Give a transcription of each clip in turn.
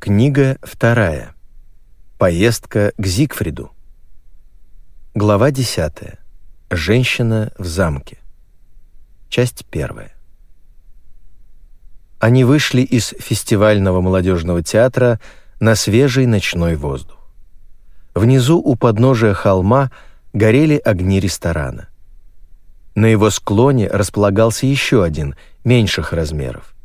Книга вторая. Поездка к Зигфриду. Глава 10. Женщина в замке. Часть первая. Они вышли из фестивального молодежного театра на свежий ночной воздух. Внизу у подножия холма горели огни ресторана. На его склоне располагался еще один, меньших размеров.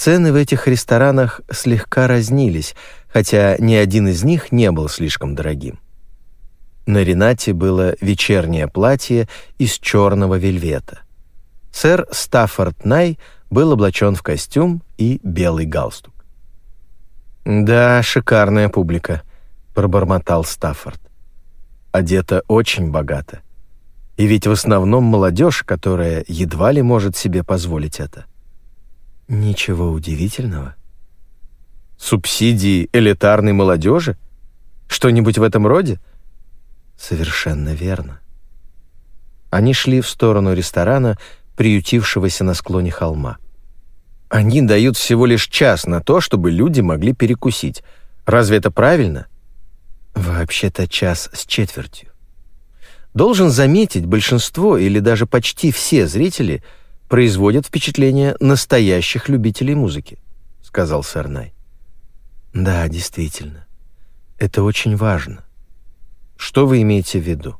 Цены в этих ресторанах слегка разнились, хотя ни один из них не был слишком дорогим. На Ренате было вечернее платье из черного вельвета. Сэр Стаффорд Най был облачен в костюм и белый галстук. «Да, шикарная публика», — пробормотал Стаффорд. «Одета очень богато. И ведь в основном молодежь, которая едва ли может себе позволить это». Ничего удивительного. Субсидии элитарной молодежи? Что-нибудь в этом роде? Совершенно верно. Они шли в сторону ресторана, приютившегося на склоне холма. Они дают всего лишь час на то, чтобы люди могли перекусить. Разве это правильно? Вообще-то час с четвертью. Должен заметить, большинство или даже почти все зрители — производят впечатление настоящих любителей музыки», — сказал Сарнай. «Да, действительно. Это очень важно. Что вы имеете в виду?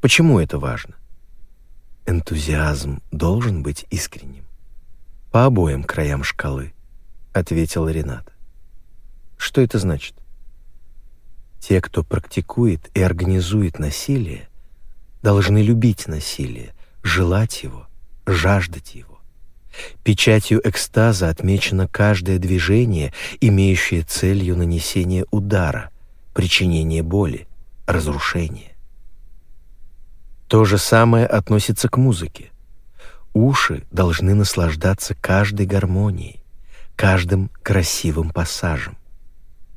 Почему это важно?» «Энтузиазм должен быть искренним. По обоим краям шкалы», — ответил Рената. «Что это значит?» «Те, кто практикует и организует насилие, должны любить насилие, желать его, жаждать его. Печатью экстаза отмечено каждое движение, имеющее целью нанесение удара, причинение боли, разрушение. То же самое относится к музыке. Уши должны наслаждаться каждой гармонией, каждым красивым пассажем.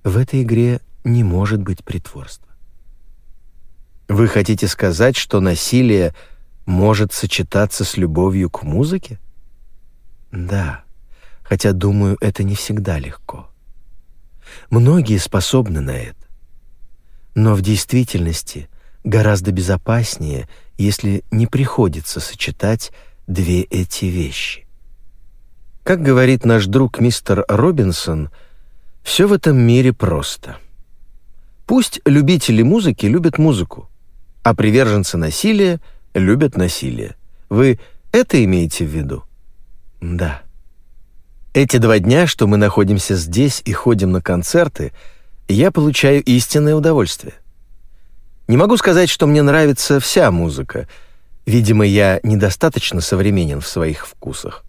В этой игре не может быть притворства. Вы хотите сказать, что насилие — может сочетаться с любовью к музыке? Да, хотя, думаю, это не всегда легко. Многие способны на это. Но в действительности гораздо безопаснее, если не приходится сочетать две эти вещи. Как говорит наш друг мистер Робинсон, все в этом мире просто. Пусть любители музыки любят музыку, а приверженцы насилия — любят насилие. Вы это имеете в виду? Да. Эти два дня, что мы находимся здесь и ходим на концерты, я получаю истинное удовольствие. Не могу сказать, что мне нравится вся музыка. Видимо, я недостаточно современен в своих вкусах.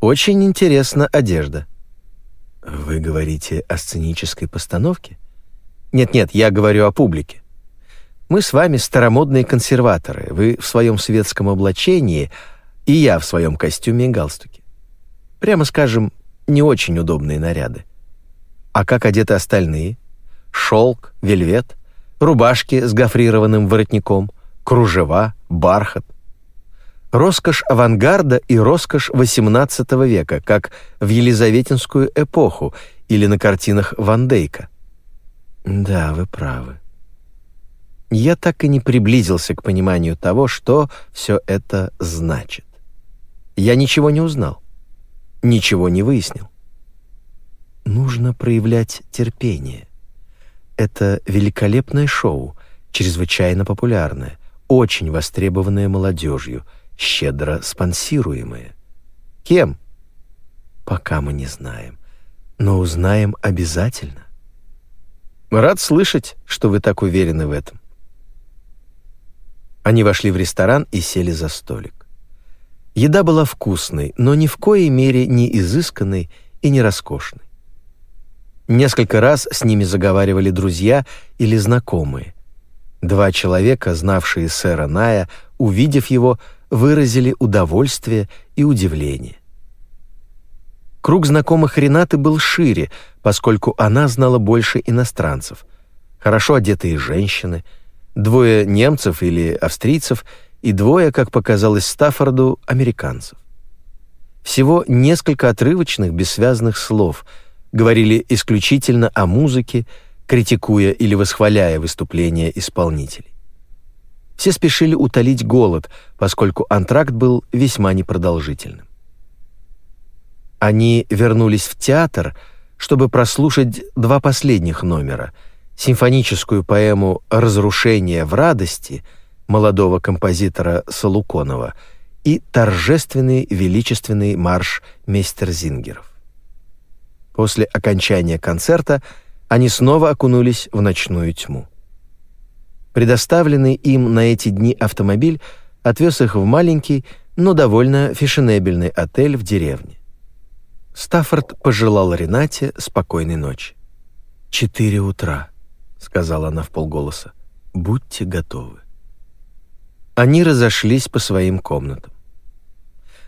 Очень интересна одежда. Вы говорите о сценической постановке? Нет-нет, я говорю о публике. Мы с вами старомодные консерваторы. Вы в своем светском облачении, и я в своем костюме и галстуке. Прямо скажем, не очень удобные наряды. А как одеты остальные? Шелк, вельвет, рубашки с гофрированным воротником, кружева, бархат. Роскошь авангарда и роскошь XVIII века, как в Елизаветинскую эпоху или на картинах Ван Дейка. Да, вы правы я так и не приблизился к пониманию того, что все это значит. Я ничего не узнал, ничего не выяснил. Нужно проявлять терпение. Это великолепное шоу, чрезвычайно популярное, очень востребованное молодежью, щедро спонсируемое. Кем? Пока мы не знаем, но узнаем обязательно. Рад слышать, что вы так уверены в этом. Они вошли в ресторан и сели за столик. Еда была вкусной, но ни в коей мере не изысканной и не роскошной. Несколько раз с ними заговаривали друзья или знакомые. Два человека, знавшие сэра Ная, увидев его, выразили удовольствие и удивление. Круг знакомых Ренаты был шире, поскольку она знала больше иностранцев. Хорошо одетые женщины — Двое немцев или австрийцев и двое, как показалось Стаффорду, американцев. Всего несколько отрывочных, бессвязных слов, говорили исключительно о музыке, критикуя или восхваляя выступления исполнителей. Все спешили утолить голод, поскольку антракт был весьма непродолжительным. Они вернулись в театр, чтобы прослушать два последних номера — симфоническую поэму «Разрушение в радости» молодого композитора Салуконова и торжественный величественный марш Мейстерзингеров. После окончания концерта они снова окунулись в ночную тьму. Предоставленный им на эти дни автомобиль отвез их в маленький, но довольно фешенебельный отель в деревне. Стаффорд пожелал Ренате спокойной ночи. «Четыре утра», — сказала она вполголоса. «Будьте готовы». Они разошлись по своим комнатам.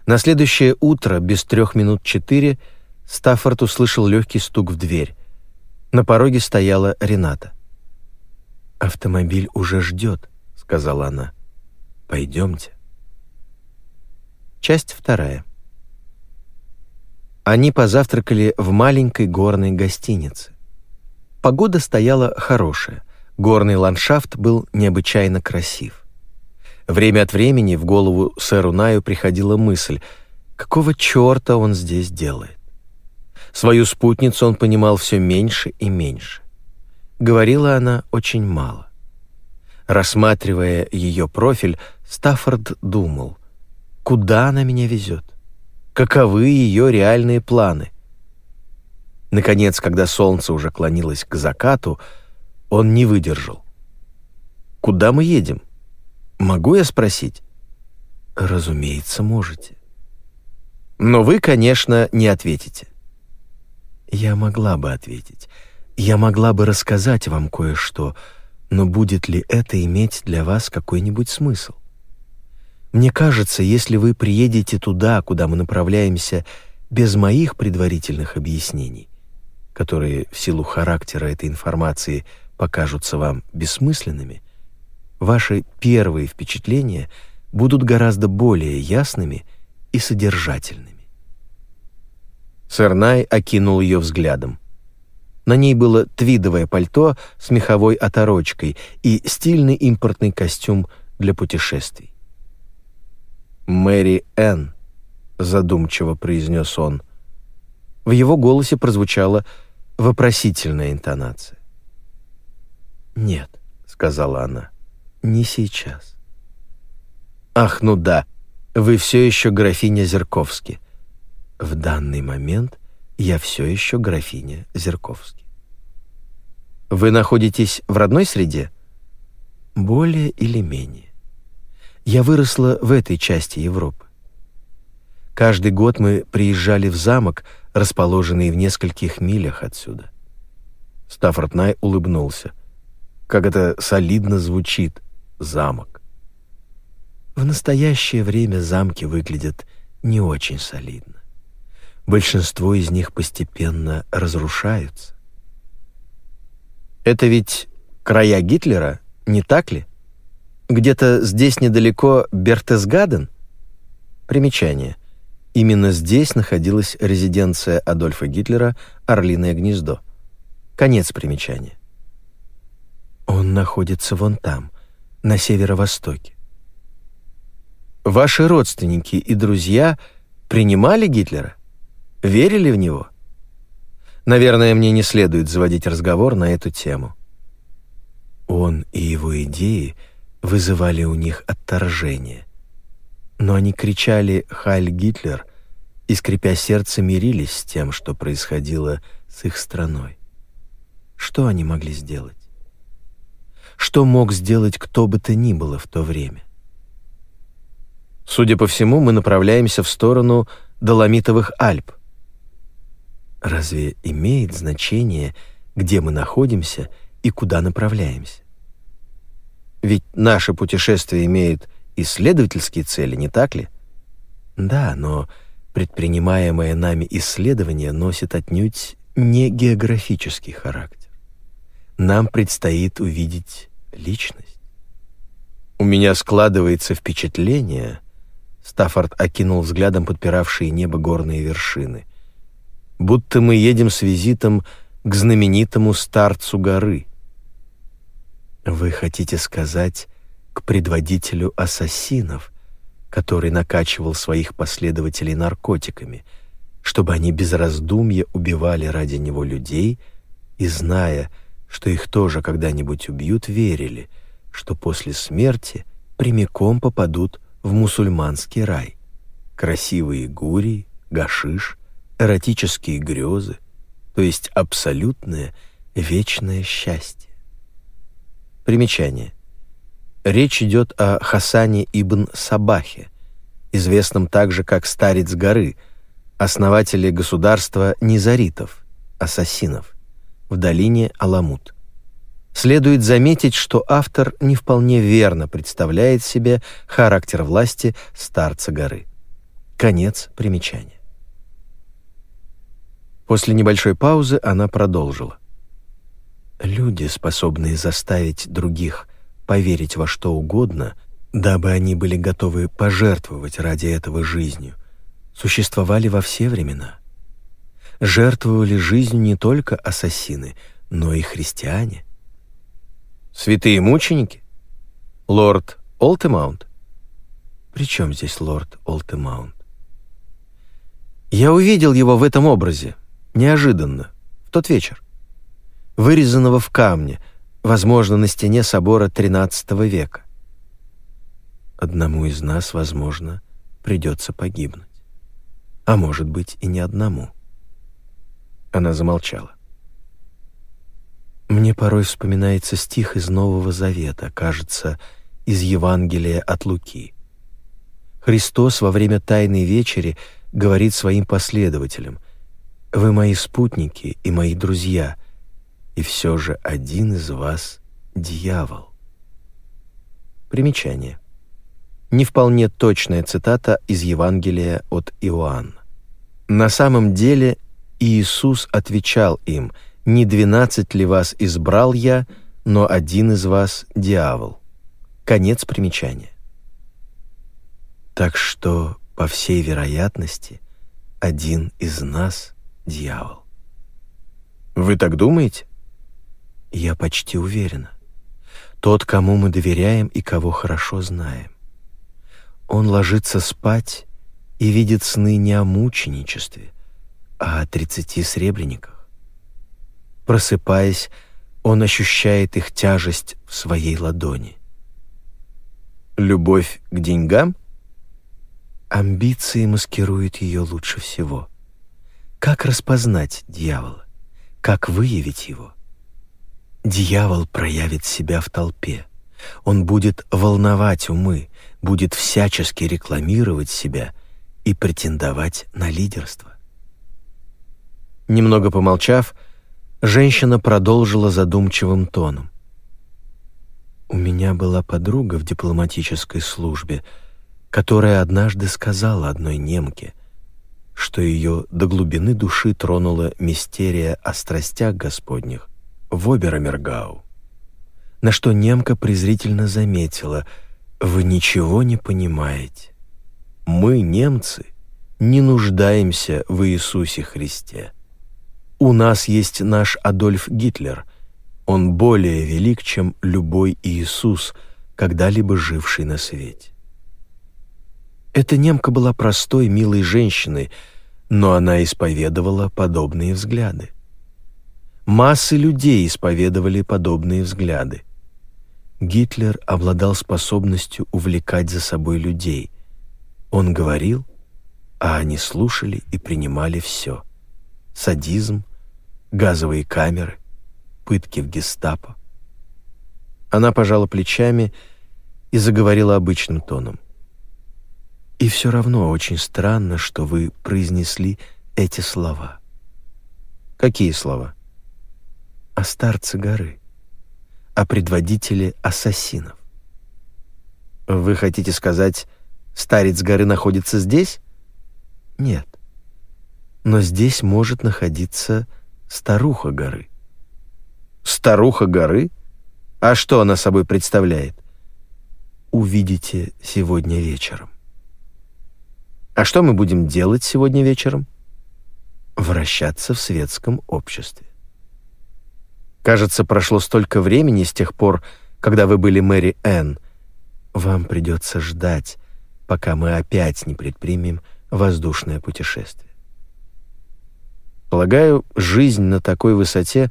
На следующее утро, без трех минут четыре, Стаффорд услышал легкий стук в дверь. На пороге стояла Рената. «Автомобиль уже ждет», — сказала она. «Пойдемте». Часть вторая. Они позавтракали в маленькой горной гостинице. Погода стояла хорошая, горный ландшафт был необычайно красив. Время от времени в голову сэру Наю приходила мысль, какого черта он здесь делает. Свою спутницу он понимал все меньше и меньше. Говорила она очень мало. Рассматривая ее профиль, Стаффорд думал, куда она меня везет? каковы ее реальные планы. Наконец, когда солнце уже клонилось к закату, он не выдержал. «Куда мы едем? Могу я спросить?» «Разумеется, можете». «Но вы, конечно, не ответите». «Я могла бы ответить. Я могла бы рассказать вам кое-что, но будет ли это иметь для вас какой-нибудь смысл? Мне кажется, если вы приедете туда, куда мы направляемся, без моих предварительных объяснений, которые в силу характера этой информации покажутся вам бессмысленными, ваши первые впечатления будут гораздо более ясными и содержательными. Сэрнай окинул ее взглядом. На ней было твидовое пальто с меховой оторочкой и стильный импортный костюм для путешествий. «Мэри Энн», — задумчиво произнес он. В его голосе прозвучала вопросительная интонация. «Нет», — сказала она, — «не сейчас». «Ах, ну да, вы все еще графиня Зерковски». «В данный момент я все еще графиня Зерковски». «Вы находитесь в родной среде?» «Более или менее. Я выросла в этой части Европы. Каждый год мы приезжали в замок, расположенный в нескольких милях отсюда. Стаффорд Най улыбнулся. Как это солидно звучит замок. В настоящее время замки выглядят не очень солидно. Большинство из них постепенно разрушаются. Это ведь края Гитлера, не так ли? Где-то здесь недалеко Бертесгаден? Примечание. Именно здесь находилась резиденция Адольфа Гитлера «Орлиное гнездо». Конец примечания. Он находится вон там, на северо-востоке. Ваши родственники и друзья принимали Гитлера? Верили в него? Наверное, мне не следует заводить разговор на эту тему. Он и его идеи — вызывали у них отторжение. Но они кричали «Хайль Гитлер!» и, скрипя сердце, мирились с тем, что происходило с их страной. Что они могли сделать? Что мог сделать кто бы то ни было в то время? Судя по всему, мы направляемся в сторону Доломитовых Альп. Разве имеет значение, где мы находимся и куда направляемся? Ведь наше путешествие имеет исследовательские цели, не так ли? Да, но предпринимаемое нами исследование носит отнюдь не географический характер. Нам предстоит увидеть личность. У меня складывается впечатление, Стаффорд окинул взглядом подпиравшие небо горные вершины. будто мы едем с визитом к знаменитому старцу горы. Вы хотите сказать к предводителю ассасинов, который накачивал своих последователей наркотиками, чтобы они без раздумья убивали ради него людей и, зная, что их тоже когда-нибудь убьют, верили, что после смерти прямиком попадут в мусульманский рай. Красивые гурии, гашиш, эротические грезы, то есть абсолютное вечное счастье. Примечание. Речь идет о Хасане ибн Сабахе, известном также как Старец горы, основателе государства низаритов, ассасинов, в долине Аламут. Следует заметить, что автор не вполне верно представляет себе характер власти Старца горы. Конец примечания. После небольшой паузы она продолжила. Люди, способные заставить других поверить во что угодно, дабы они были готовы пожертвовать ради этого жизнью, существовали во все времена. Жертвовали жизнью не только ассасины, но и христиане. Святые мученики? Лорд Олтемаунт? При чем здесь лорд Олтемаунт? Я увидел его в этом образе, неожиданно, в тот вечер вырезанного в камне, возможно, на стене собора XIII века. Одному из нас, возможно, придется погибнуть. А может быть, и не одному. Она замолчала. Мне порой вспоминается стих из Нового Завета, кажется, из Евангелия от Луки. Христос во время Тайной Вечери говорит своим последователям, «Вы мои спутники и мои друзья — и все же один из вас — дьявол. Примечание. Не вполне точная цитата из Евангелия от Иоанна. На самом деле Иисус отвечал им, «Не двенадцать ли вас избрал я, но один из вас — дьявол». Конец примечания. Так что, по всей вероятности, один из нас — дьявол. Вы так думаете? Я почти уверена. Тот, кому мы доверяем и кого хорошо знаем. Он ложится спать и видит сны не о мученичестве, а о тридцати сребрениках. Просыпаясь, он ощущает их тяжесть в своей ладони. Любовь к деньгам? Амбиции маскируют ее лучше всего. Как распознать дьявола? Как выявить его? Дьявол проявит себя в толпе. Он будет волновать умы, будет всячески рекламировать себя и претендовать на лидерство. Немного помолчав, женщина продолжила задумчивым тоном. «У меня была подруга в дипломатической службе, которая однажды сказала одной немке, что ее до глубины души тронула мистерия о страстях Господних, в Оберамергау. На что немка презрительно заметила, «Вы ничего не понимаете. Мы, немцы, не нуждаемся в Иисусе Христе. У нас есть наш Адольф Гитлер. Он более велик, чем любой Иисус, когда-либо живший на свете». Эта немка была простой, милой женщиной, но она исповедовала подобные взгляды. Массы людей исповедовали подобные взгляды. Гитлер обладал способностью увлекать за собой людей. Он говорил, а они слушали и принимали все. Садизм, газовые камеры, пытки в гестапо. Она пожала плечами и заговорила обычным тоном. «И все равно очень странно, что вы произнесли эти слова». «Какие слова?» О старце горы, о предводителе ассасинов. Вы хотите сказать, старец горы находится здесь? Нет. Но здесь может находиться старуха горы. Старуха горы? А что она собой представляет? Увидите сегодня вечером. А что мы будем делать сегодня вечером? вращаться в светском обществе. Кажется, прошло столько времени с тех пор, когда вы были Мэри Энн. Вам придется ждать, пока мы опять не предпримем воздушное путешествие. Полагаю, жизнь на такой высоте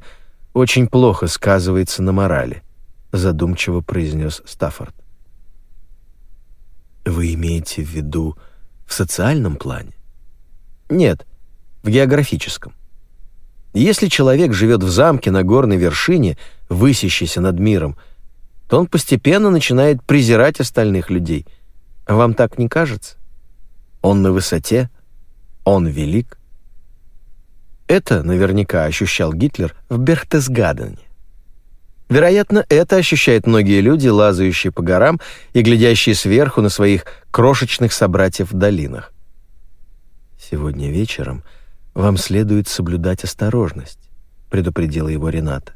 очень плохо сказывается на морали, задумчиво произнес Стаффорд. Вы имеете в виду в социальном плане? Нет, в географическом. Если человек живет в замке на горной вершине, высящейся над миром, то он постепенно начинает презирать остальных людей. Вам так не кажется? Он на высоте, он велик. Это наверняка ощущал Гитлер в Берхтесгадене. Вероятно, это ощущают многие люди, лазающие по горам и глядящие сверху на своих крошечных собратьев в долинах. Сегодня вечером – «Вам следует соблюдать осторожность», — предупредила его Рената.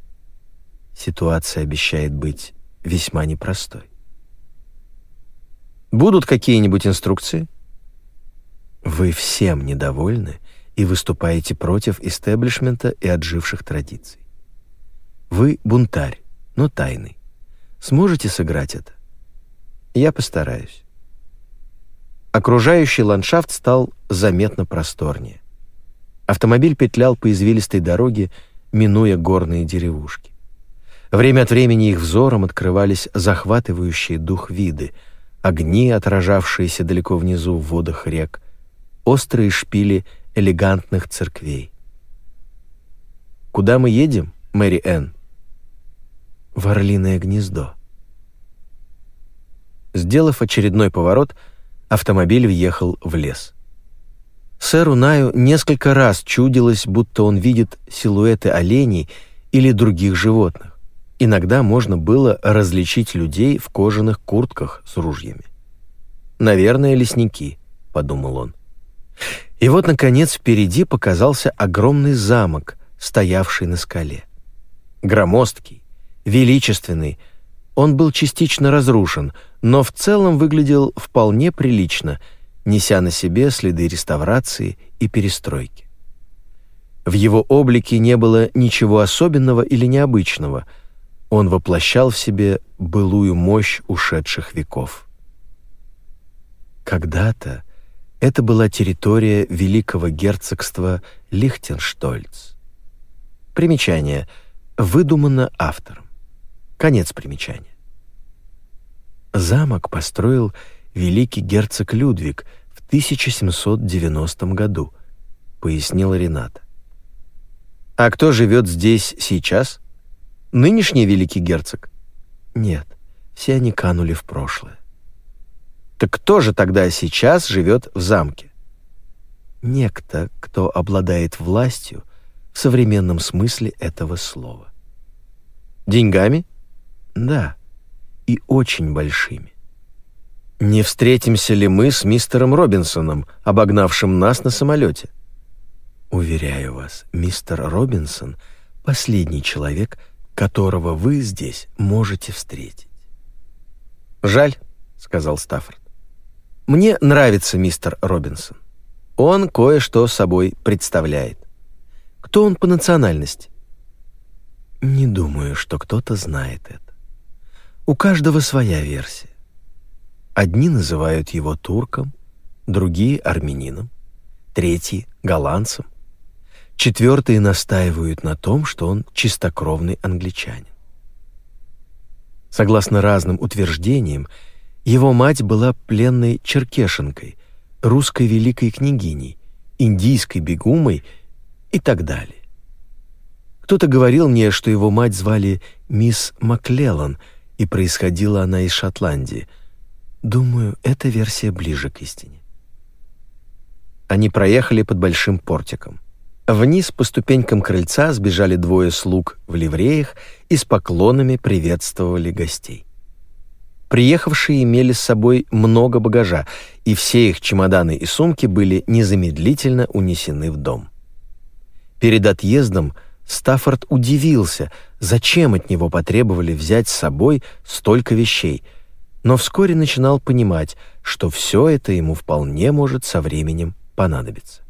«Ситуация обещает быть весьма непростой». «Будут какие-нибудь инструкции?» «Вы всем недовольны и выступаете против истеблишмента и отживших традиций. Вы бунтарь, но тайный. Сможете сыграть это?» «Я постараюсь». Окружающий ландшафт стал заметно просторнее. Автомобиль петлял по извилистой дороге, минуя горные деревушки. Время от времени их взором открывались захватывающие дух виды, огни, отражавшиеся далеко внизу в водах рек, острые шпили элегантных церквей. «Куда мы едем, Мэри Энн?» «В Орлиное гнездо». Сделав очередной поворот, автомобиль въехал в лес. Сэру Наю несколько раз чудилось, будто он видит силуэты оленей или других животных. Иногда можно было различить людей в кожаных куртках с ружьями. «Наверное, лесники», — подумал он. И вот, наконец, впереди показался огромный замок, стоявший на скале. Громоздкий, величественный, он был частично разрушен, но в целом выглядел вполне прилично — неся на себе следы реставрации и перестройки. В его облике не было ничего особенного или необычного. Он воплощал в себе былую мощь ушедших веков. Когда-то это была территория великого герцогства Лихтенштольц. Примечание выдумано автором. Конец примечания. Замок построил великий герцог Людвиг в 1790 году, пояснила Рената. А кто живет здесь сейчас? Нынешний великий герцог? Нет, все они канули в прошлое. Так кто же тогда сейчас живет в замке? Некто, кто обладает властью в современном смысле этого слова. Деньгами? Да, и очень большими. Не встретимся ли мы с мистером Робинсоном, обогнавшим нас на самолете? Уверяю вас, мистер Робинсон — последний человек, которого вы здесь можете встретить. «Жаль», — сказал Стаффорд. «Мне нравится мистер Робинсон. Он кое-что собой представляет. Кто он по национальности?» «Не думаю, что кто-то знает это. У каждого своя версия. Одни называют его турком, другие — армянином, третьи — голландцем, четвертые настаивают на том, что он чистокровный англичанин. Согласно разным утверждениям, его мать была пленной черкешенкой, русской великой княгиней, индийской бегумой и так далее. Кто-то говорил мне, что его мать звали мисс Маклеллан, и происходила она из Шотландии — Думаю, эта версия ближе к истине. Они проехали под большим портиком. Вниз по ступенькам крыльца сбежали двое слуг в ливреях и с поклонами приветствовали гостей. Приехавшие имели с собой много багажа, и все их чемоданы и сумки были незамедлительно унесены в дом. Перед отъездом Стаффорд удивился, зачем от него потребовали взять с собой столько вещей — но вскоре начинал понимать, что все это ему вполне может со временем понадобиться.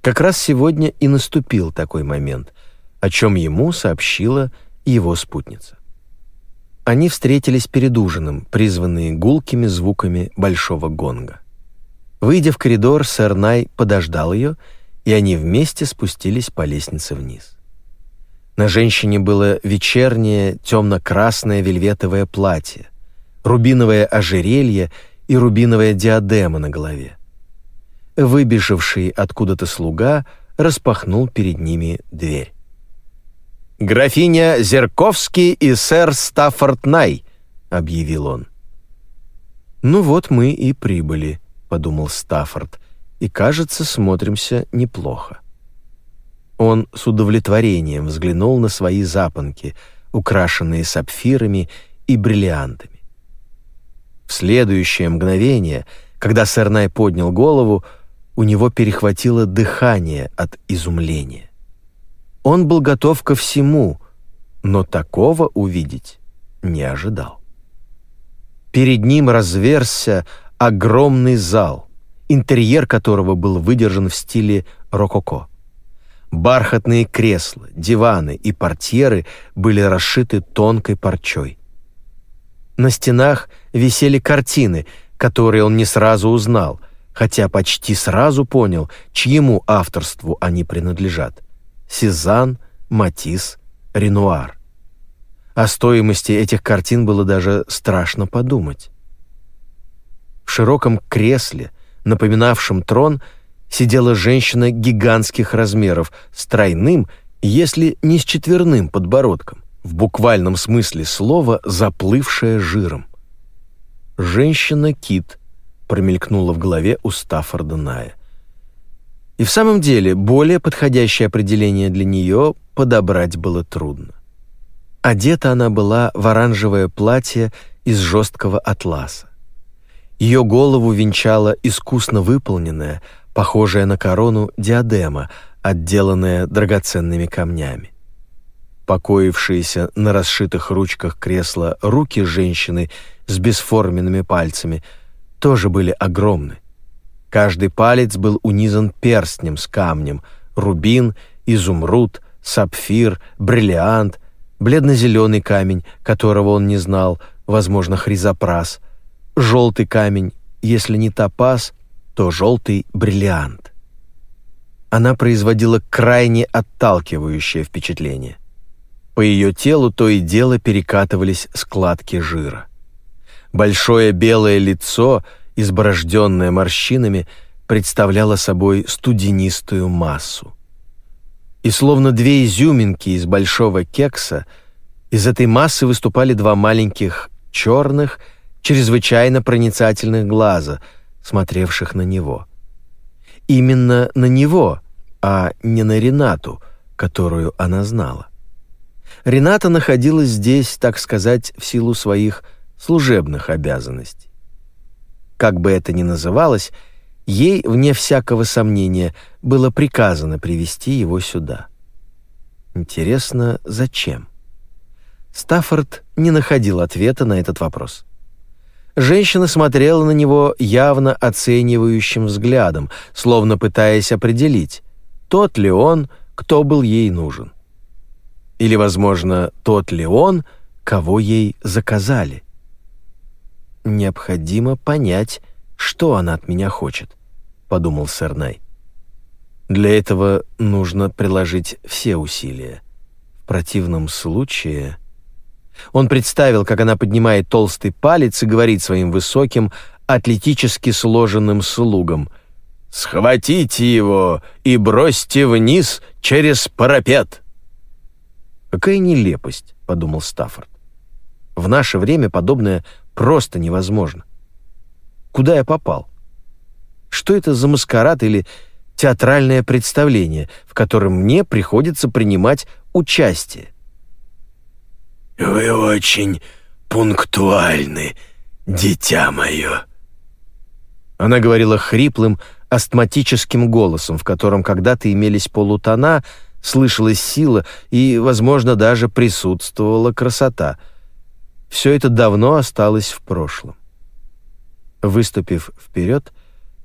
Как раз сегодня и наступил такой момент, о чем ему сообщила его спутница. Они встретились перед ужином, призванные гулкими звуками большого гонга. Выйдя в коридор, сэр Най подождал ее, и они вместе спустились по лестнице вниз. На женщине было вечернее темно-красное вельветовое платье, рубиновое ожерелье и рубиновая диадема на голове. Выбежавший откуда-то слуга распахнул перед ними дверь. «Графиня Зерковский и сэр Стаффорд Най», — объявил он. «Ну вот мы и прибыли», — подумал Стаффорд, «и, кажется, смотримся неплохо». Он с удовлетворением взглянул на свои запонки, украшенные сапфирами и бриллиантами. В следующее мгновение, когда сэр Най поднял голову, у него перехватило дыхание от изумления. Он был готов ко всему, но такого увидеть не ожидал. Перед ним разверзся огромный зал, интерьер которого был выдержан в стиле рококо. Бархатные кресла, диваны и портьеры были расшиты тонкой парчой. На стенах висели картины, которые он не сразу узнал, хотя почти сразу понял, чьему авторству они принадлежат. Сезанн, Матисс, Ренуар. О стоимости этих картин было даже страшно подумать. В широком кресле, напоминавшем трон, сидела женщина гигантских размеров с тройным, если не с четверным подбородком, в буквальном смысле слова заплывшая жиром. Женщина-кит, промелькнуло в голове у Стаффорда Ная. И в самом деле, более подходящее определение для нее подобрать было трудно. Одета она была в оранжевое платье из жесткого атласа. Ее голову венчала искусно выполненная, похожая на корону диадема, отделанная драгоценными камнями. Покоившиеся на расшитых ручках кресла руки женщины с бесформенными пальцами – тоже были огромны. Каждый палец был унизан перстнем с камнем, рубин, изумруд, сапфир, бриллиант, бледно-зеленый камень, которого он не знал, возможно, хризопрас, желтый камень, если не топаз, то желтый бриллиант. Она производила крайне отталкивающее впечатление. По ее телу то и дело перекатывались складки жира. Большое белое лицо, изборожденное морщинами, представляло собой студенистую массу. И словно две изюминки из большого кекса, из этой массы выступали два маленьких черных, чрезвычайно проницательных глаза, смотревших на него. Именно на него, а не на Ренату, которую она знала. Рената находилась здесь, так сказать, в силу своих служебных обязанностей. Как бы это ни называлось, ей, вне всякого сомнения, было приказано привести его сюда. Интересно, зачем? Стаффорд не находил ответа на этот вопрос. Женщина смотрела на него явно оценивающим взглядом, словно пытаясь определить, тот ли он, кто был ей нужен. Или, возможно, тот ли он, кого ей заказали. «Необходимо понять, что она от меня хочет», — подумал сэр Най. «Для этого нужно приложить все усилия. В противном случае...» Он представил, как она поднимает толстый палец и говорит своим высоким, атлетически сложенным слугам «Схватите его и бросьте вниз через парапет!» «Какая нелепость», — подумал Стаффорд. «В наше время подобное Просто невозможно. Куда я попал? Что это за маскарад или театральное представление, в котором мне приходится принимать участие? «Вы очень пунктуальны, дитя мое». Она говорила хриплым, астматическим голосом, в котором когда-то имелись полутона, слышалась сила и, возможно, даже присутствовала красота — все это давно осталось в прошлом. Выступив вперед,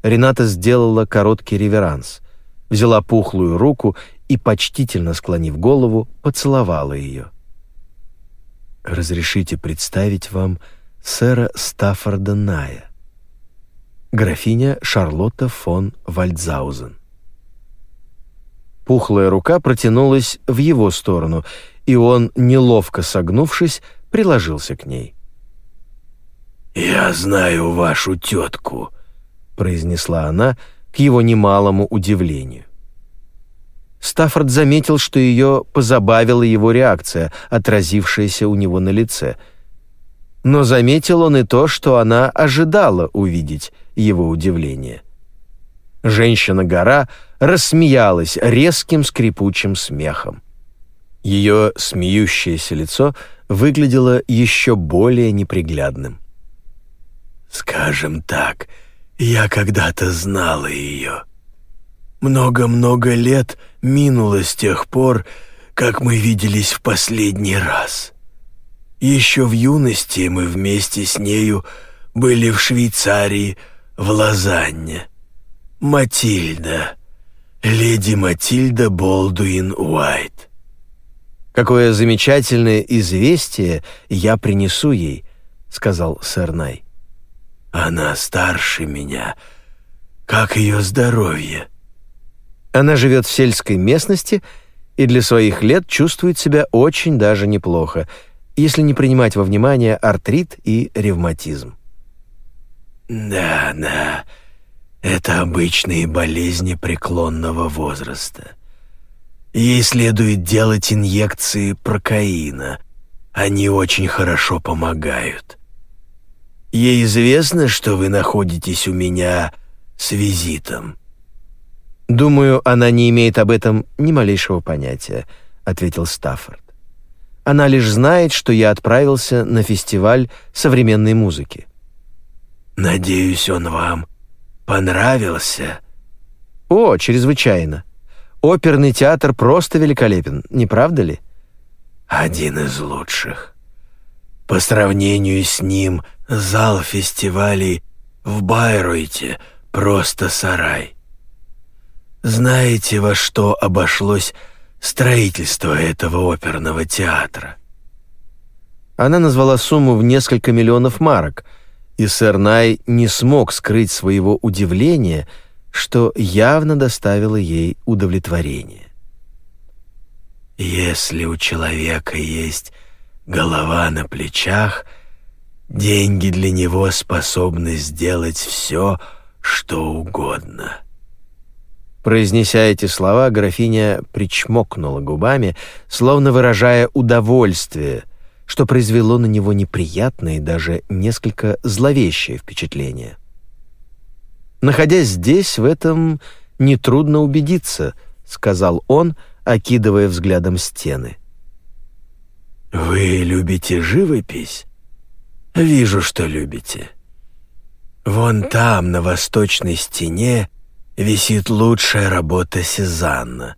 Рената сделала короткий реверанс, взяла пухлую руку и, почтительно склонив голову, поцеловала ее. «Разрешите представить вам сэра Стаффорда Ная, графиня Шарлотта фон Вальдзаузен». Пухлая рука протянулась в его сторону, и он, неловко согнувшись, приложился к ней. «Я знаю вашу тетку», — произнесла она к его немалому удивлению. Стаффорд заметил, что ее позабавила его реакция, отразившаяся у него на лице. Но заметил он и то, что она ожидала увидеть его удивление. Женщина-гора рассмеялась резким скрипучим смехом. Ее смеющееся лицо выглядело еще более неприглядным. «Скажем так, я когда-то знала ее», много-много лет минуло с тех пор, как мы виделись в последний раз. Еще в юности мы вместе с нею были в Швейцарии, в Лозанне. Матильда, леди Матильда Болдуин Уайт. «Какое замечательное известие я принесу ей», — сказал сэр Най. «Она старше меня. Как ее здоровье?» Она живет в сельской местности и для своих лет чувствует себя очень даже неплохо, если не принимать во внимание артрит и ревматизм. «Да, да, это обычные болезни преклонного возраста. Ей следует делать инъекции прокаина. Они очень хорошо помогают. Ей известно, что вы находитесь у меня с визитом». «Думаю, она не имеет об этом ни малейшего понятия», — ответил Стаффорд. «Она лишь знает, что я отправился на фестиваль современной музыки». «Надеюсь, он вам понравился?» «О, чрезвычайно. Оперный театр просто великолепен, не правда ли?» «Один из лучших. По сравнению с ним зал фестивалей в Байройте просто сарай. Знаете, во что обошлось строительство этого оперного театра?» Она назвала сумму в несколько миллионов марок, и сэр Най не смог скрыть своего удивления, что явно доставило ей удовлетворение. «Если у человека есть голова на плечах, деньги для него способны сделать все, что угодно». Произнеся эти слова, графиня причмокнула губами, словно выражая удовольствие, что произвело на него неприятное и даже несколько зловещее впечатление. «Находясь здесь, в этом нетрудно убедиться», — сказал он, окидывая взглядом стены. «Вы любите живопись? Вижу, что любите. Вон там, на восточной стене, висит лучшая работа Сезанна.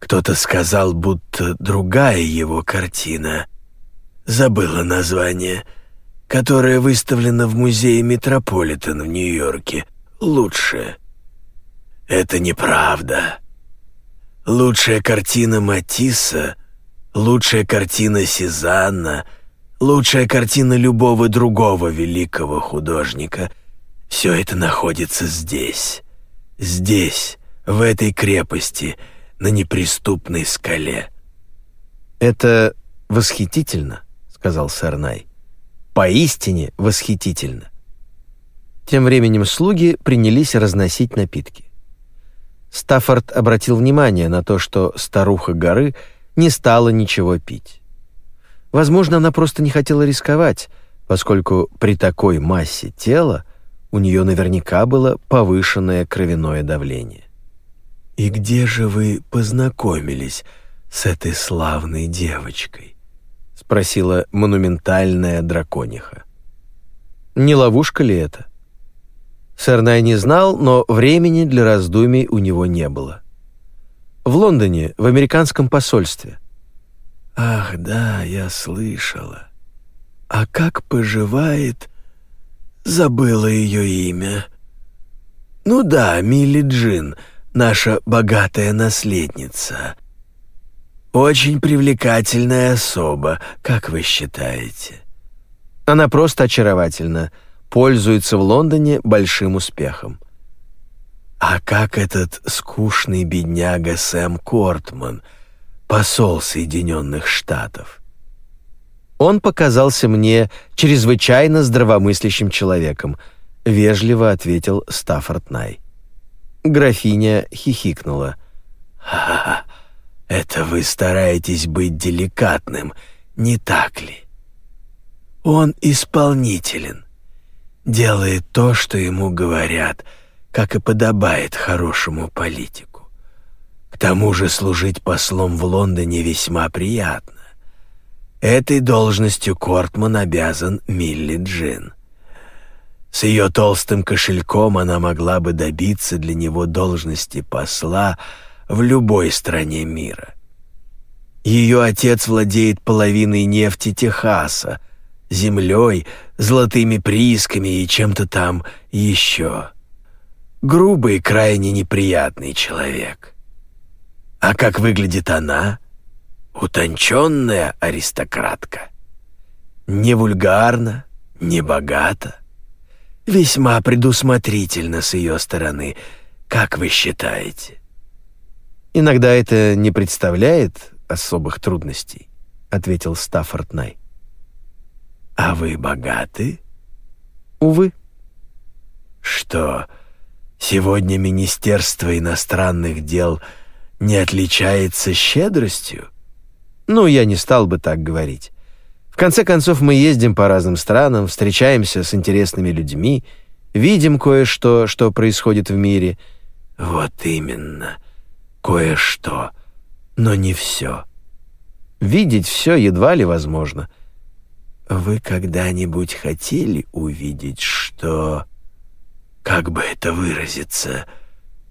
Кто-то сказал, будто другая его картина, забыла название, которая выставлена в музее Метрополитен в Нью-Йорке, лучшая. Это неправда. Лучшая картина Матисса, лучшая картина Сезанна, лучшая картина любого другого великого художника — все это находится здесь здесь, в этой крепости, на неприступной скале». «Это восхитительно», — сказал Сарнай. «Поистине восхитительно». Тем временем слуги принялись разносить напитки. Стаффорд обратил внимание на то, что старуха горы не стала ничего пить. Возможно, она просто не хотела рисковать, поскольку при такой массе тела у нее наверняка было повышенное кровяное давление. «И где же вы познакомились с этой славной девочкой?» — спросила монументальная дракониха. «Не ловушка ли это?» Сэрнай не знал, но времени для раздумий у него не было. «В Лондоне, в американском посольстве». «Ах, да, я слышала. А как поживает Забыла ее имя. Ну да, Милли Джин, наша богатая наследница? Очень привлекательная особа, как вы считаете?» Она просто очаровательна, пользуется в Лондоне большим успехом. А как этот скучный бедняга Сэм Кортман, посол Соединенных Штатов? Он показался мне чрезвычайно здравомыслящим человеком, вежливо ответил Стаффорд Най. Графиня хихикнула. «Ха-ха, это вы стараетесь быть деликатным, не так ли? Он исполнителен, делает то, что ему говорят — как и подобает хорошему политику. К тому же служить послом в Лондоне весьма приятно. Этой должностью Кортман обязан Милли Джин. С ее толстым кошельком она могла бы добиться для него должности посла в любой стране мира. Ее отец владеет половиной нефти Техаса, землей, золотыми приисками и чем-то там еще грубый крайне неприятный человек. А как выглядит она? Утонченная аристократка. Не вульгарна, не богата. Весьма предусмотрительно с ее стороны, как вы считаете? Иногда это не представляет особых трудностей, ответил Стаффорд Най. А вы богаты? Увы. Что, Сегодня Министерство иностранных дел не отличается щедростью? Ну, я не стал бы так говорить. В конце концов, мы ездим по разным странам, встречаемся с интересными людьми, видим кое-что, что происходит в мире. Вот именно, кое-что, но не все. Видеть все едва ли возможно. Вы когда-нибудь хотели увидеть, что как бы это выразиться,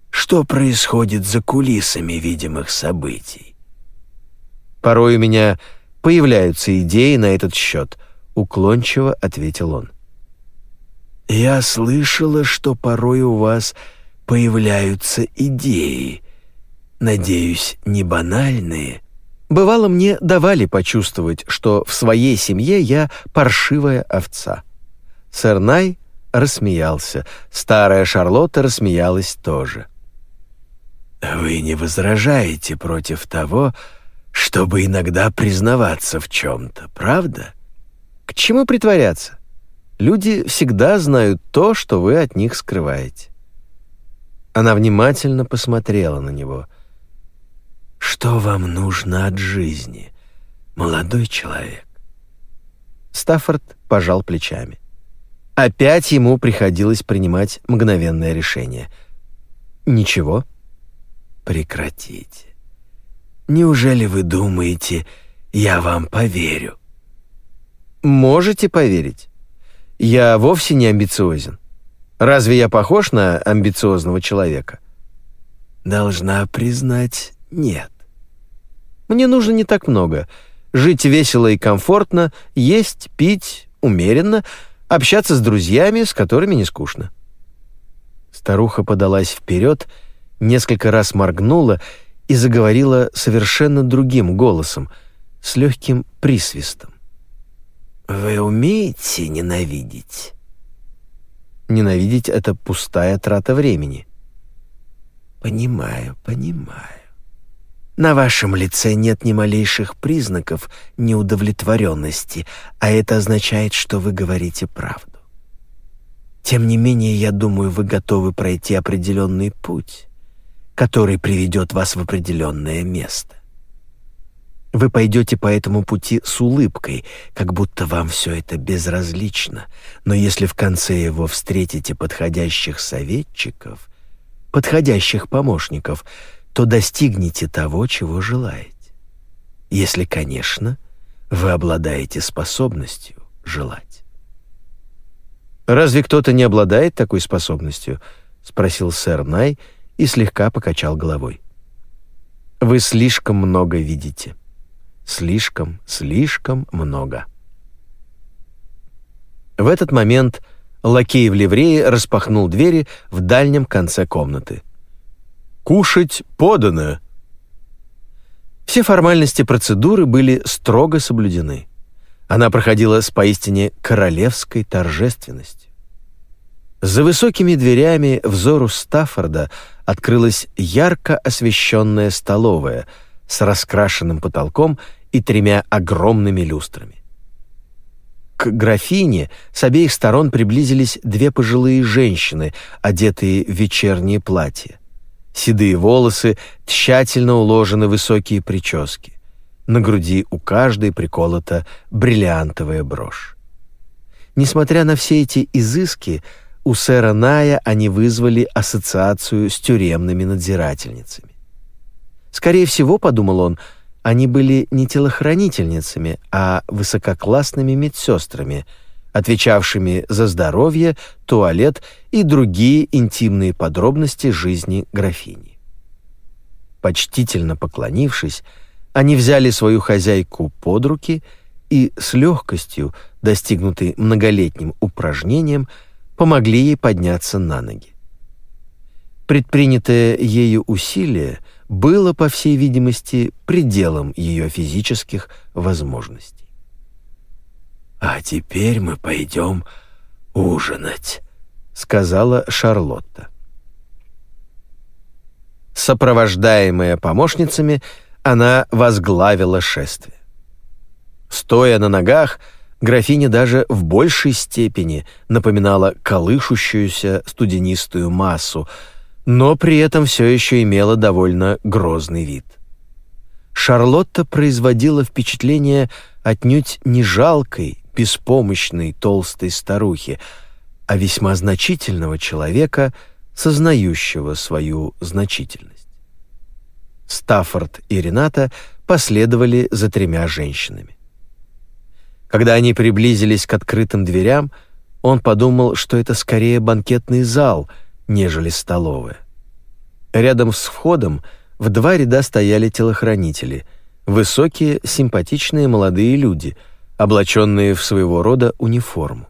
что происходит за кулисами видимых событий. Порой у меня появляются идеи на этот счет, уклончиво ответил он. Я слышала, что порой у вас появляются идеи, надеюсь, не банальные. Бывало, мне давали почувствовать, что в своей семье я паршивая овца. Сэр Най рассмеялся. Старая Шарлотта рассмеялась тоже. «Вы не возражаете против того, чтобы иногда признаваться в чем-то, правда?» «К чему притворяться? Люди всегда знают то, что вы от них скрываете». Она внимательно посмотрела на него. «Что вам нужно от жизни, молодой человек?» Стаффорд пожал плечами. Опять ему приходилось принимать мгновенное решение. «Ничего». «Прекратите. Неужели вы думаете, я вам поверю?» «Можете поверить. Я вовсе не амбициозен. Разве я похож на амбициозного человека?» «Должна признать, нет». «Мне нужно не так много. Жить весело и комфортно, есть, пить, умеренно — общаться с друзьями, с которыми не скучно. Старуха подалась вперед, несколько раз моргнула и заговорила совершенно другим голосом, с легким присвистом. «Вы умеете ненавидеть?» «Ненавидеть — это пустая трата времени». «Понимаю, понимаю. На вашем лице нет ни малейших признаков неудовлетворенности, а это означает, что вы говорите правду. Тем не менее, я думаю, вы готовы пройти определенный путь, который приведет вас в определенное место. Вы пойдете по этому пути с улыбкой, как будто вам все это безразлично, но если в конце его встретите подходящих советчиков, подходящих помощников — то достигнете того, чего желаете. Если, конечно, вы обладаете способностью желать. «Разве кто-то не обладает такой способностью?» — спросил сэр Най и слегка покачал головой. «Вы слишком много видите. Слишком, слишком много». В этот момент лакей в ливрее распахнул двери в дальнем конце комнаты — «Кушать подано!» Все формальности процедуры были строго соблюдены. Она проходила с поистине королевской торжественностью. За высокими дверями взору Стаффорда открылась ярко освещенная столовая с раскрашенным потолком и тремя огромными люстрами. К графине с обеих сторон приблизились две пожилые женщины, одетые в вечернее платье. Седые волосы тщательно уложены высокие прически. На груди у каждой приколота бриллиантовая брошь. Несмотря на все эти изыски, у сэра Ная они вызвали ассоциацию с тюремными надзирательницами. Скорее всего, подумал он, они были не телохранительницами, а высококлассными медсестрами, отвечавшими за здоровье, туалет и другие интимные подробности жизни графини. Почтительно поклонившись, они взяли свою хозяйку под руки и с легкостью, достигнутой многолетним упражнением, помогли ей подняться на ноги. Предпринятое ею усилие было, по всей видимости, пределом ее физических возможностей. «А теперь мы пойдем ужинать», — сказала Шарлотта. Сопровождаемая помощницами, она возглавила шествие. Стоя на ногах, графиня даже в большей степени напоминала колышущуюся студенистую массу, но при этом все еще имела довольно грозный вид. Шарлотта производила впечатление отнюдь не жалкой, беспомощной толстой старухи, а весьма значительного человека, сознающего свою значительность. Стаффорд и Рената последовали за тремя женщинами. Когда они приблизились к открытым дверям, он подумал, что это скорее банкетный зал, нежели столовая. Рядом с входом в два ряда стояли телохранители, высокие, симпатичные молодые люди — облаченные в своего рода униформу.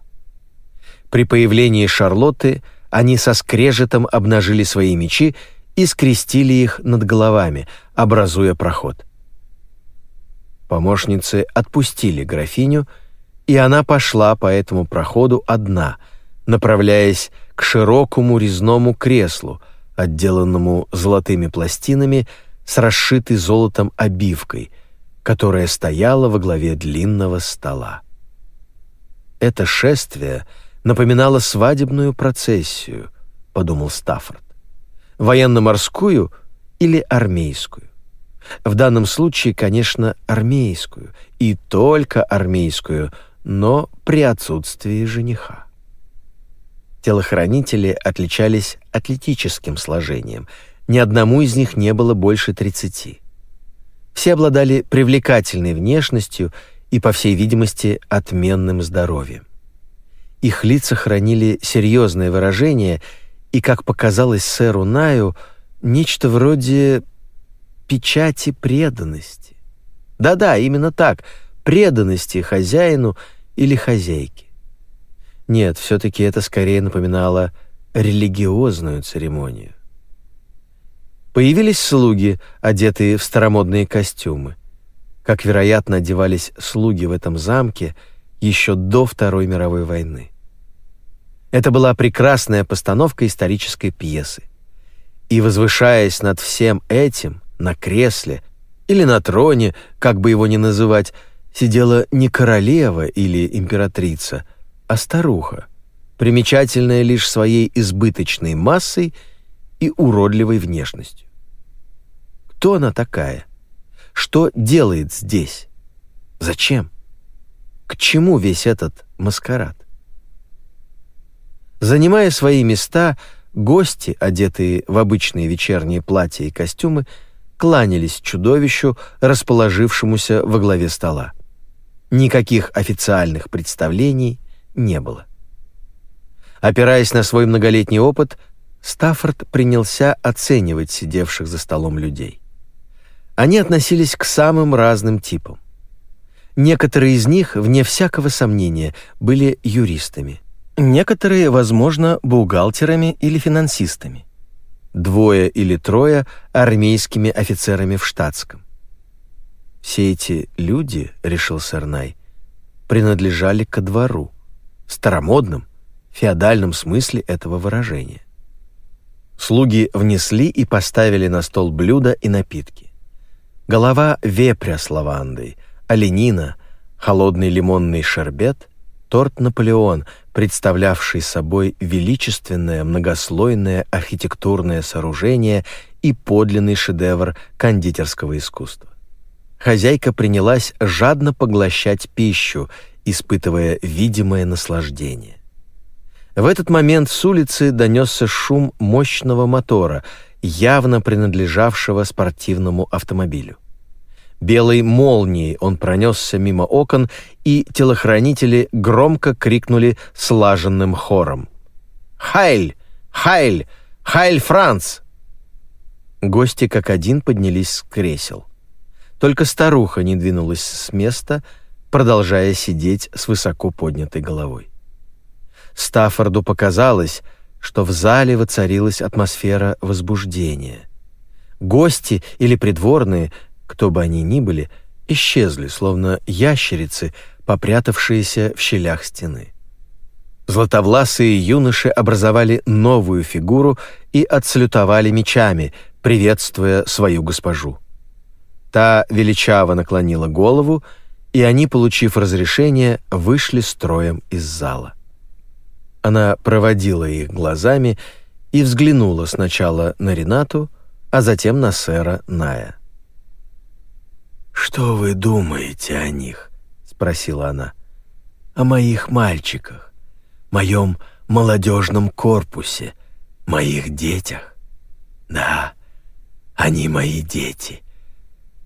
При появлении Шарлотты они со скрежетом обнажили свои мечи и скрестили их над головами, образуя проход. Помощницы отпустили графиню, и она пошла по этому проходу одна, направляясь к широкому резному креслу, отделанному золотыми пластинами с расшитой золотом обивкой, которая стояла во главе длинного стола. Это шествие напоминало свадебную процессию, подумал Стаффорд. Военно-морскую или армейскую. В данном случае, конечно, армейскую, и только армейскую, но при отсутствии жениха. Телохранители отличались атлетическим сложением. Ни одному из них не было больше тридцати. Все обладали привлекательной внешностью и, по всей видимости, отменным здоровьем. Их лица хранили серьезное выражение и, как показалось сэру Наю, нечто вроде печати преданности. Да-да, именно так, преданности хозяину или хозяйке. Нет, все-таки это скорее напоминало религиозную церемонию. Появились слуги, одетые в старомодные костюмы. Как, вероятно, одевались слуги в этом замке еще до Второй мировой войны. Это была прекрасная постановка исторической пьесы. И, возвышаясь над всем этим, на кресле или на троне, как бы его ни называть, сидела не королева или императрица, а старуха, примечательная лишь своей избыточной массой и уродливой внешностью. Кто она такая? Что делает здесь? Зачем? К чему весь этот маскарад? Занимая свои места, гости, одетые в обычные вечерние платья и костюмы, кланялись чудовищу, расположившемуся во главе стола. Никаких официальных представлений не было. Опираясь на свой многолетний опыт, Стаффорд принялся оценивать сидевших за столом людей. Они относились к самым разным типам. Некоторые из них, вне всякого сомнения, были юристами. Некоторые, возможно, бухгалтерами или финансистами. двое или трое армейскими офицерами в штатском. Все эти люди, решил Сернай, принадлежали ко двору, старомодном, феодальном смысле этого выражения. Слуги внесли и поставили на стол блюда и напитки. Голова вепря с лавандой, оленина, холодный лимонный шербет, торт «Наполеон», представлявший собой величественное многослойное архитектурное сооружение и подлинный шедевр кондитерского искусства. Хозяйка принялась жадно поглощать пищу, испытывая видимое наслаждение. В этот момент с улицы донесся шум мощного мотора, явно принадлежавшего спортивному автомобилю. Белой молнией он пронесся мимо окон, и телохранители громко крикнули слаженным хором. «Хайль! Хайль! Хайль Франц!» Гости как один поднялись с кресел. Только старуха не двинулась с места, продолжая сидеть с высоко поднятой головой. Стаффорду показалось, что в зале воцарилась атмосфера возбуждения. Гости или придворные – кто бы они ни были, исчезли, словно ящерицы, попрятавшиеся в щелях стены. Златовласые юноши образовали новую фигуру и отсалютовали мечами, приветствуя свою госпожу. Та величаво наклонила голову, и они, получив разрешение, вышли строем из зала. Она проводила их глазами и взглянула сначала на Ренату, а затем на сэра Ная. «Что вы думаете о них?» — спросила она. «О моих мальчиках, моем молодежном корпусе, моих детях. Да, они мои дети.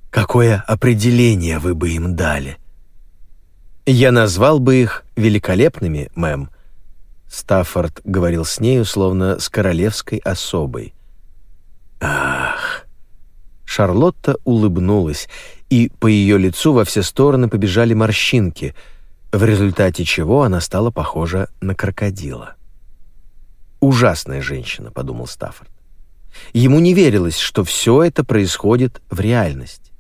Какое определение вы бы им дали?» «Я назвал бы их великолепными, мэм», Стаффорд говорил с нею, словно с королевской особой. «Ах!» Шарлотта улыбнулась, и по ее лицу во все стороны побежали морщинки, в результате чего она стала похожа на крокодила. «Ужасная женщина», — подумал Стаффорд. Ему не верилось, что все это происходит в реальности.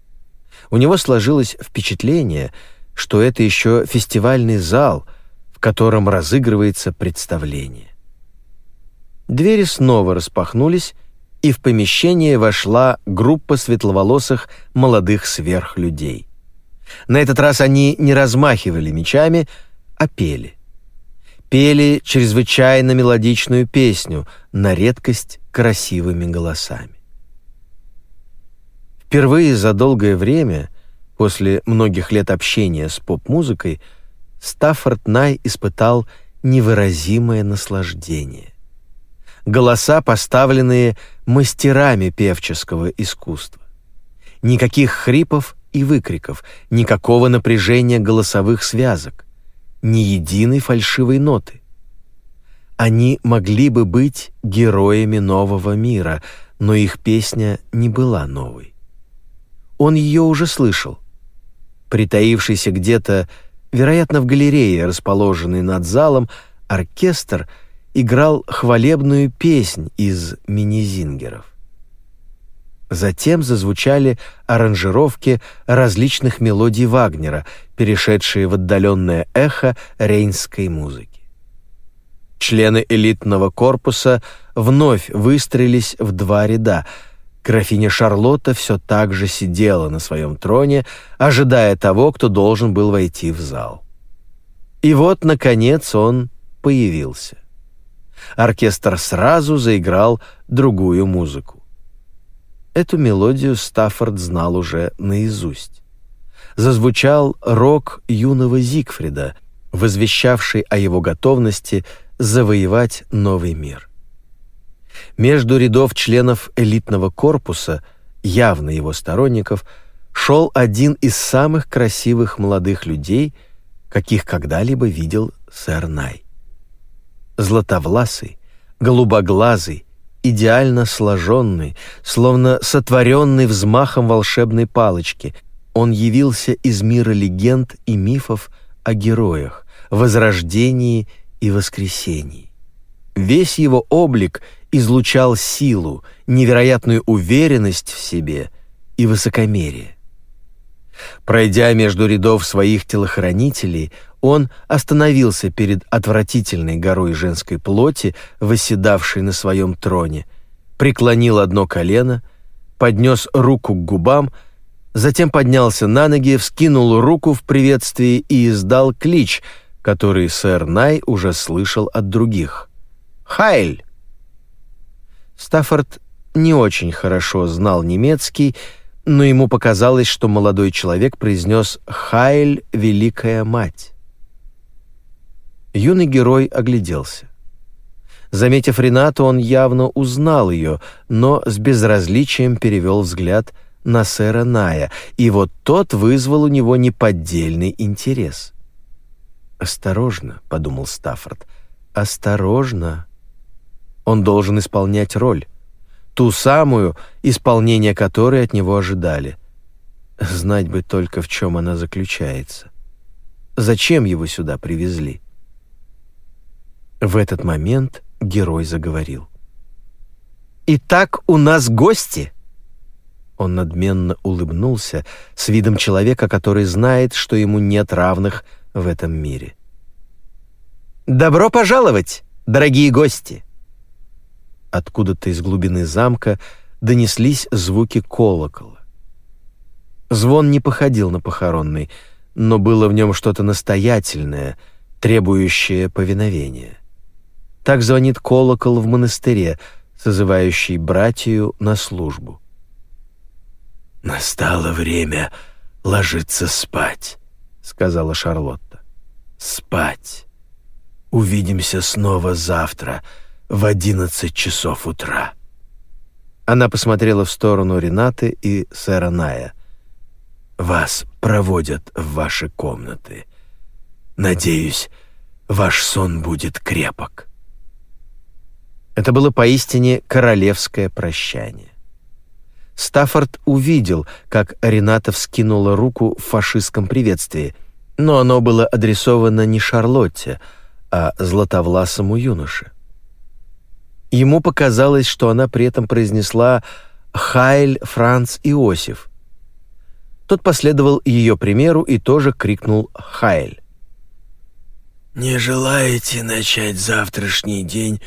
У него сложилось впечатление, что это еще фестивальный зал, котором разыгрывается представление. Двери снова распахнулись, и в помещение вошла группа светловолосых молодых сверхлюдей. На этот раз они не размахивали мечами, а пели. Пели чрезвычайно мелодичную песню, на редкость красивыми голосами. Впервые за долгое время, после многих лет общения с поп-музыкой, Стаффорд Най испытал невыразимое наслаждение голоса, поставленные мастерами певческого искусства. Никаких хрипов и выкриков, никакого напряжения голосовых связок, ни единой фальшивой ноты. Они могли бы быть героями нового мира, но их песня не была новой. Он ее уже слышал. Притаившийся где-то, вероятно, в галерее, расположенной над залом, оркестр — играл хвалебную песнь из мини-зингеров. Затем зазвучали аранжировки различных мелодий Вагнера, перешедшие в отдаленное эхо рейнской музыки. Члены элитного корпуса вновь выстроились в два ряда. Графиня Шарлотта все так же сидела на своем троне, ожидая того, кто должен был войти в зал. И вот, наконец, он появился оркестр сразу заиграл другую музыку. Эту мелодию Стаффорд знал уже наизусть. Зазвучал рок юного Зигфрида, возвещавший о его готовности завоевать новый мир. Между рядов членов элитного корпуса, явно его сторонников, шел один из самых красивых молодых людей, каких когда-либо видел сэр Най златовласый, голубоглазый, идеально сложенный, словно сотворенный взмахом волшебной палочки, он явился из мира легенд и мифов о героях, возрождении и воскресении. Весь его облик излучал силу, невероятную уверенность в себе и высокомерие. Пройдя между рядов своих телохранителей, он остановился перед отвратительной горой женской плоти, восседавшей на своем троне, преклонил одно колено, поднес руку к губам, затем поднялся на ноги, вскинул руку в приветствии и издал клич, который сэр Най уже слышал от других. «Хайль!» Стаффорд не очень хорошо знал немецкий, но ему показалось, что молодой человек произнес «Хайль, Великая Мать». Юный герой огляделся. Заметив Ренату, он явно узнал ее, но с безразличием перевел взгляд на сэра Ная, и вот тот вызвал у него неподдельный интерес. «Осторожно», — подумал Стаффорд, — «осторожно». Он должен исполнять роль, ту самую, исполнение которой от него ожидали. Знать бы только, в чем она заключается. Зачем его сюда привезли? В этот момент герой заговорил. «Итак, у нас гости!» Он надменно улыбнулся с видом человека, который знает, что ему нет равных в этом мире. «Добро пожаловать, дорогие гости!» Откуда-то из глубины замка донеслись звуки колокола. Звон не походил на похоронный, но было в нем что-то настоятельное, требующее повиновения. Так звонит колокол в монастыре, созывающий братью на службу. «Настало время ложиться спать», — сказала Шарлотта. «Спать. Увидимся снова завтра», — в одиннадцать часов утра». Она посмотрела в сторону Ренаты и сэра Ная. «Вас проводят в ваши комнаты. Надеюсь, ваш сон будет крепок». Это было поистине королевское прощание. Стаффорд увидел, как Рената вскинула руку в фашистском приветствии, но оно было адресовано не Шарлотте, а златовласому юноше. Ему показалось, что она при этом произнесла «Хайль Франц Иосиф». Тот последовал ее примеру и тоже крикнул «Хайль». «Не желаете начать завтрашний день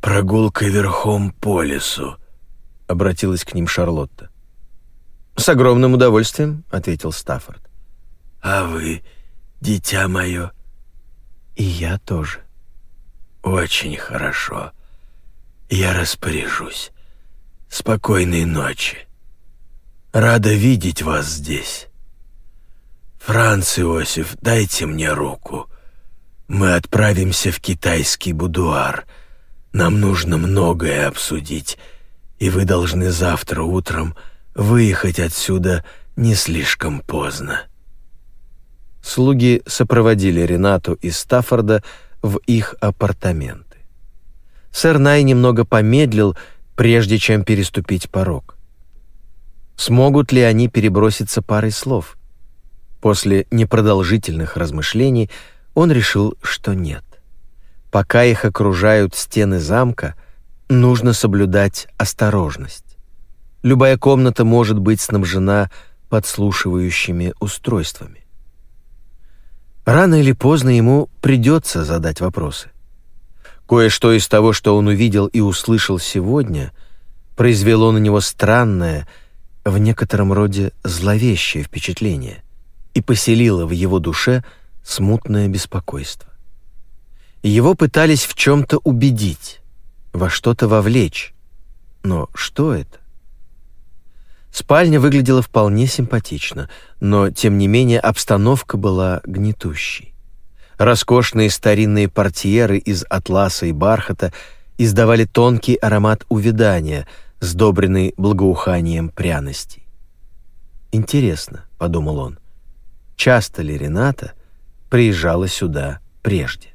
прогулкой верхом по лесу?» — обратилась к ним Шарлотта. «С огромным удовольствием», — ответил Стаффорд. «А вы, дитя мое?» «И я тоже». «Очень хорошо. Я распоряжусь. Спокойной ночи. Рада видеть вас здесь. Франц Иосиф, дайте мне руку. Мы отправимся в китайский будуар. Нам нужно многое обсудить, и вы должны завтра утром выехать отсюда не слишком поздно. Слуги сопроводили Ренату и Стаффорда в их апартамент сэр Най немного помедлил, прежде чем переступить порог. Смогут ли они переброситься парой слов? После непродолжительных размышлений он решил, что нет. Пока их окружают стены замка, нужно соблюдать осторожность. Любая комната может быть снабжена подслушивающими устройствами. Рано или поздно ему придется задать вопросы. Кое-что из того, что он увидел и услышал сегодня, произвело на него странное, в некотором роде зловещее впечатление и поселило в его душе смутное беспокойство. Его пытались в чем-то убедить, во что-то вовлечь. Но что это? Спальня выглядела вполне симпатично, но, тем не менее, обстановка была гнетущей. Роскошные старинные портьеры из атласа и бархата издавали тонкий аромат увядания, сдобренный благоуханием пряностей. «Интересно», — подумал он, — «часто ли Рената приезжала сюда прежде?»